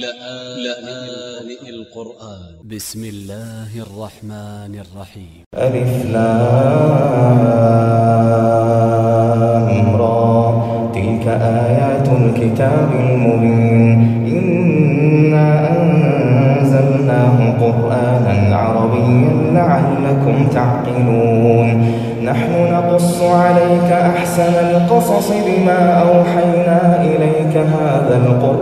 لآن القرآن. ب س م ا ل ل ه ا ل ر ح م ن ا ل ر ح ي م ا ل ف ل ا م ر تلك آيات الكتاب المبين. إنا أنزلناه قرآنا عربيا لعلكم تعقلون. نحن نقص عليك أحسن القصص بما أوحينا إليك هذا القرآن.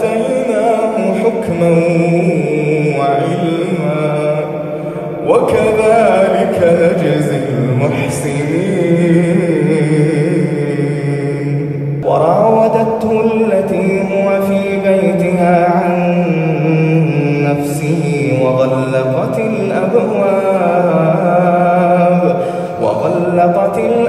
آتيناه حكما وعلما وكذلك نجزي المحسنين. وراودته التي هو في بيتها عن نفسه وغلقت الأبواب وغلقت الأبواب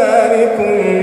ذلكم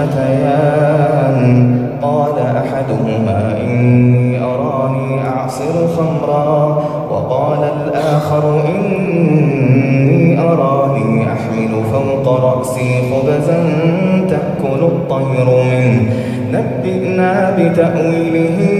فتيان. قال أحدهما إني أراني أعصر خمرا. وقال الآخر إني أراني أحمل فوق رأسي خبزا تأكل الطير منه. نبئنا بتأويله إن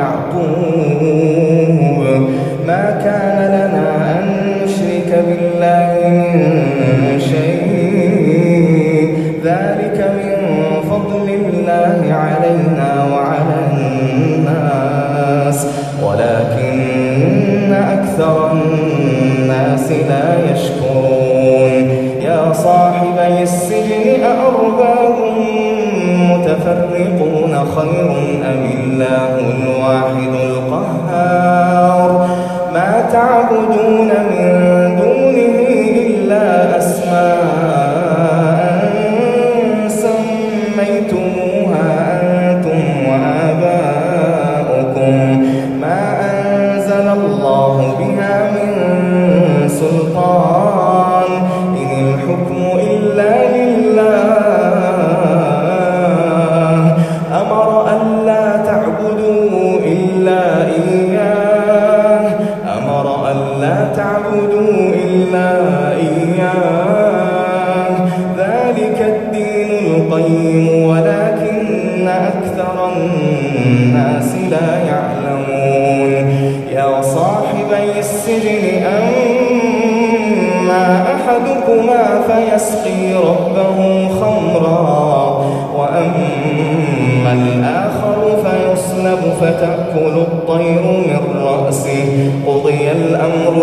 شيء. ذلك من فضل الله علينا وعلى الناس. ولكن أكثر الناس لا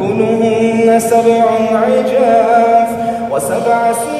يأكلهن سبع عجاف وسبع سنين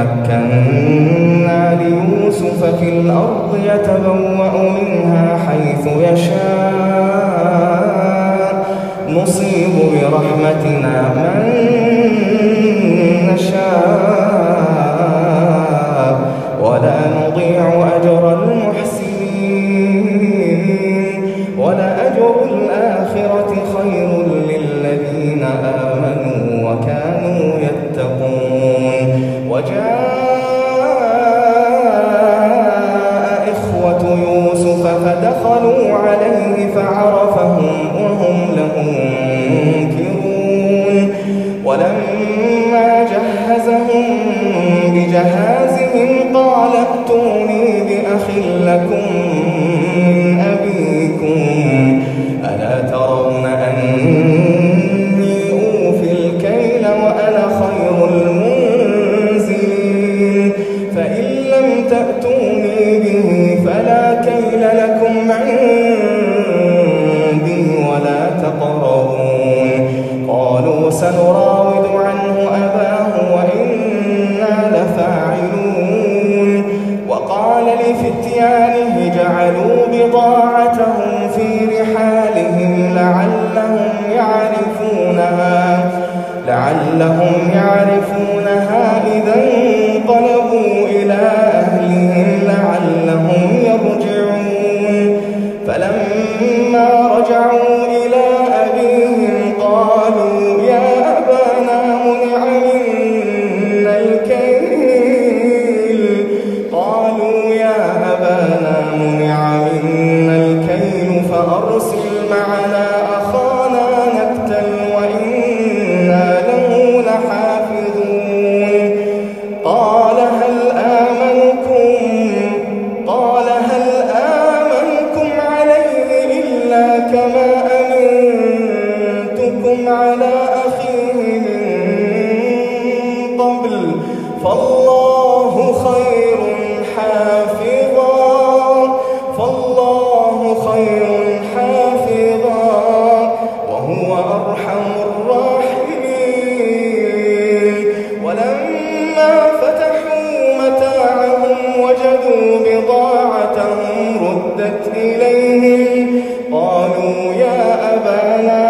ومكنا ليوسف في الأرض يتبوأ منها حيث يشاء. نصيب برحمتنا من نشاء. of our آبانا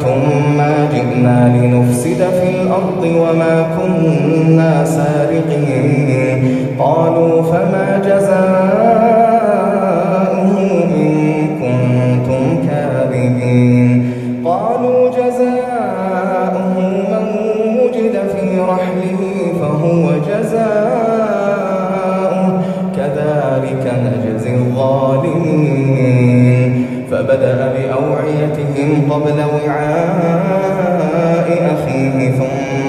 ثم جئنا لنفسد في الأرض وما كنا سارقين. قالوا فما جزاؤه إن كنتم كاذبين. قالوا جزاؤه من وجد في رحله فهو جزاؤه. كذلك نجزي الظالمين. فبدأ بأوعيتهم قبل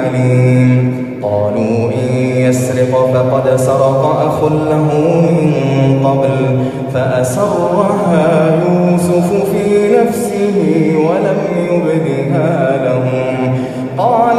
عليم قالوا إن يسرق فقد سرق أخ له من قبل فأسرها يوسف في نفسه ولم يبدها لهم. قال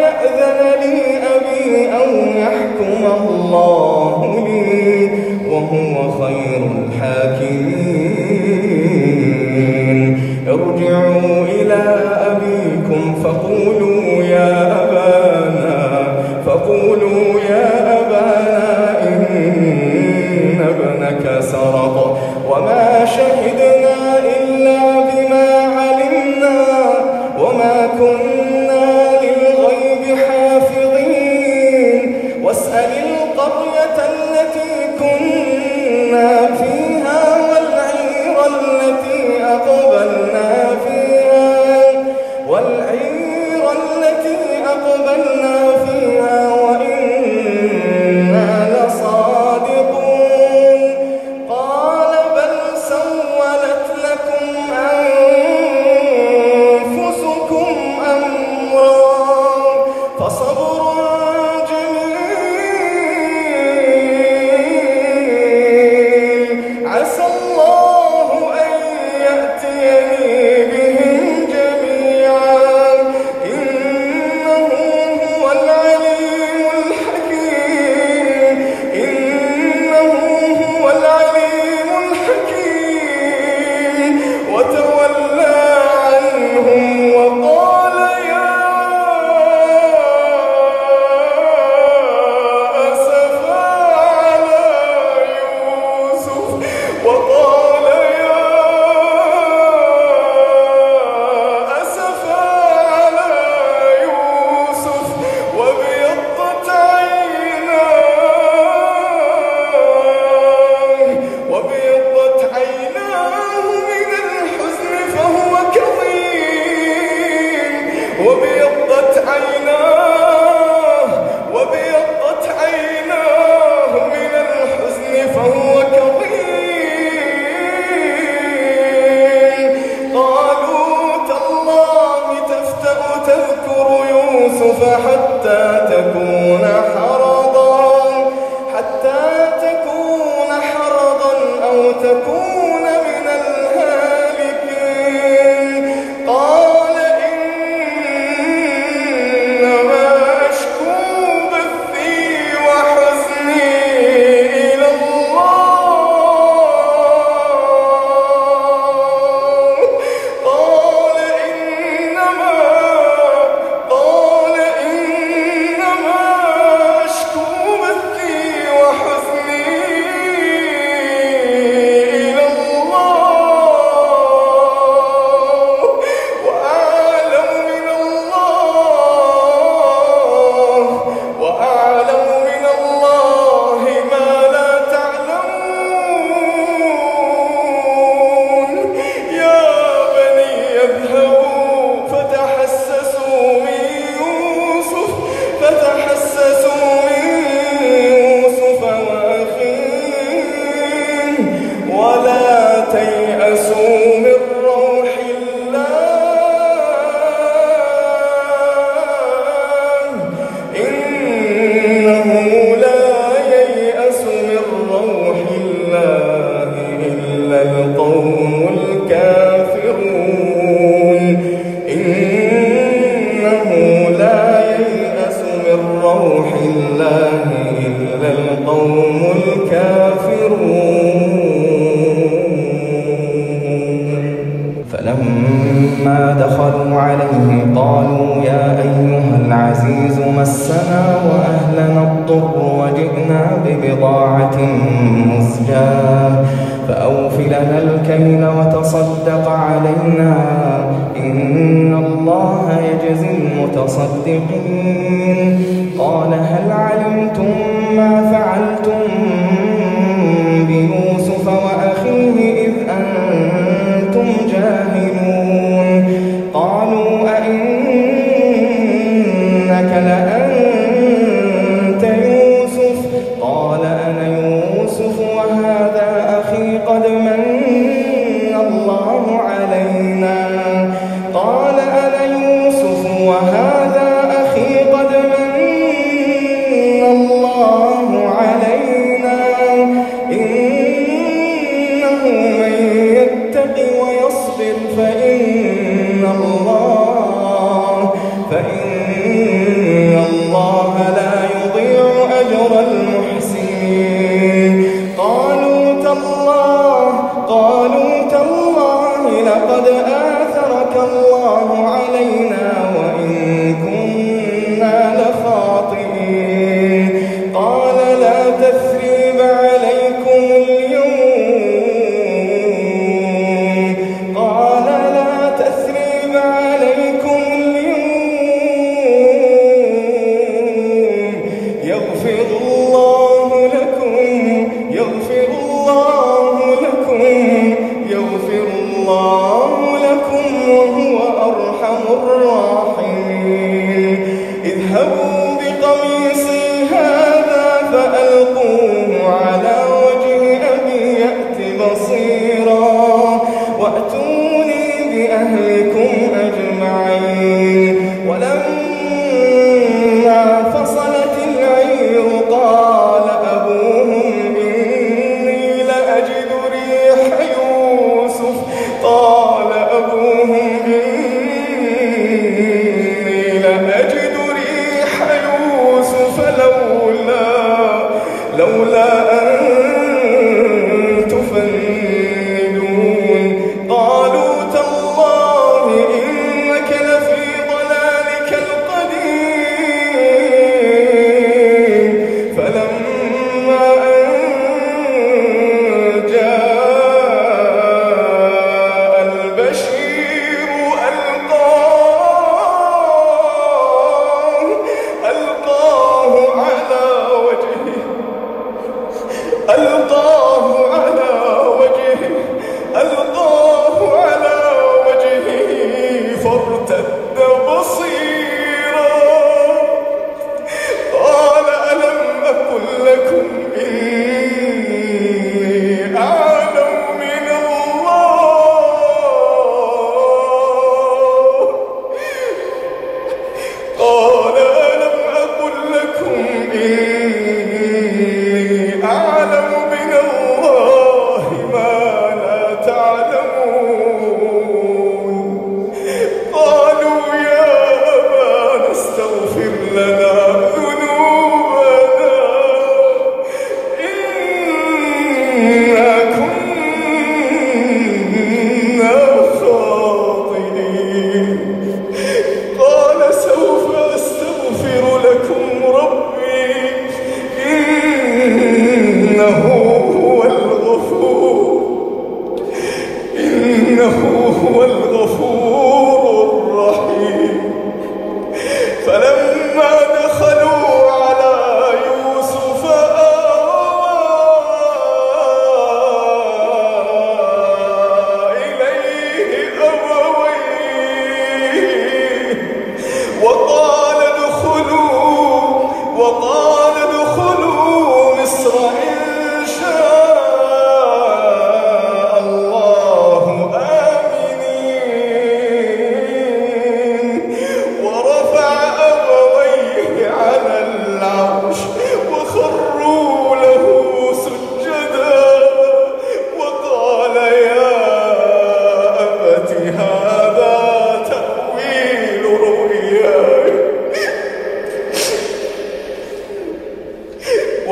يأذن لي أبي أو يحكم الله لي وهو خير الحاكمين. ارجعوا إلى أبيكم فقولوا يا أبانا فقولوا يا أبانا إن ابنك سرق. وما شهدنا يوسف حتى تكون حرضا حتى تكون حرضا أو تكون من الهالكين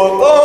oh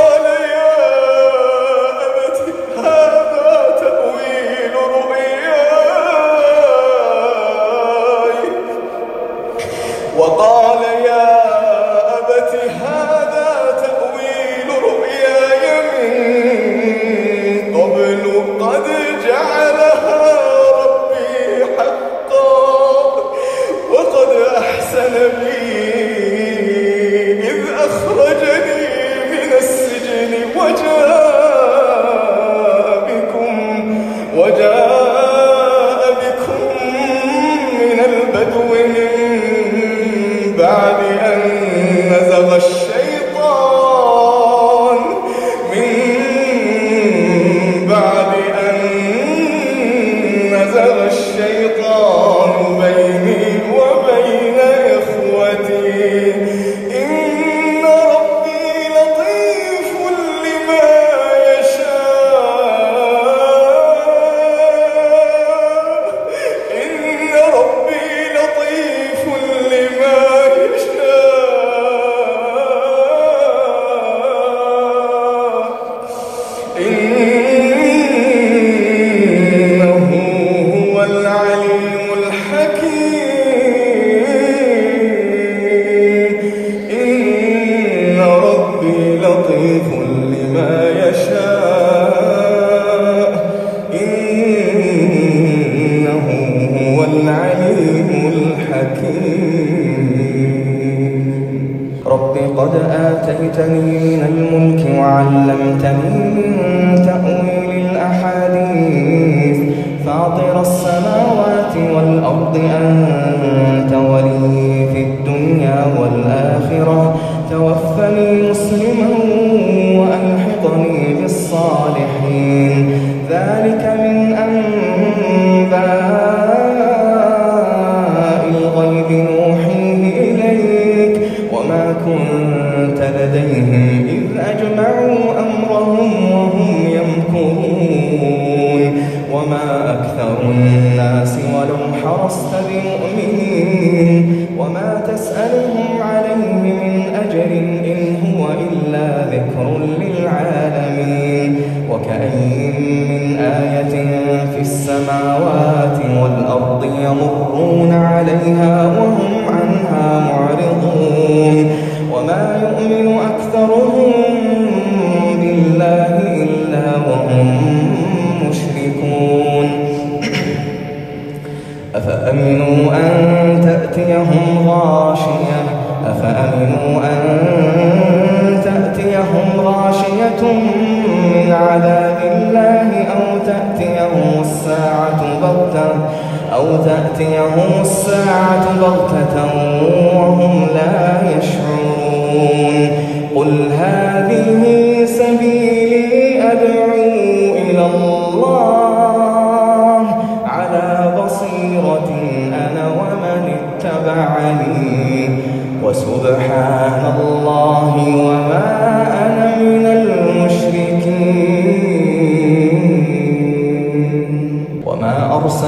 السماوات والأرض يمرون عليها وهم عنها معرضون وما يؤمن أكثرهم بالله إلا وهم مشركون. أفأمنوا أن تأتيهم غاشية؟ أفأمنوا أن تأتيهم غاشية من عذاب الله أو تأتيهم بغتة أو تأتيهم الساعة بغتة وهم لا يشعرون. قل هذه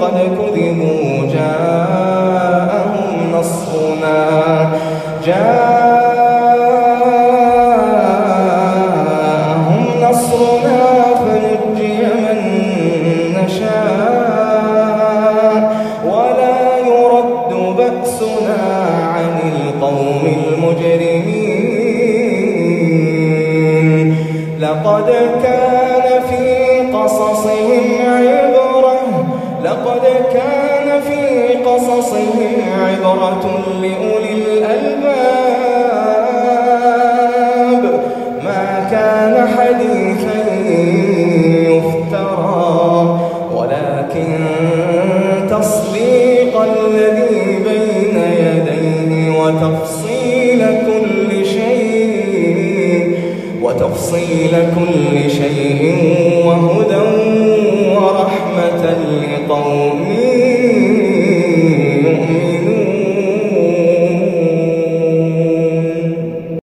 قد كذبوا جاءهم نصرنا. جاءهم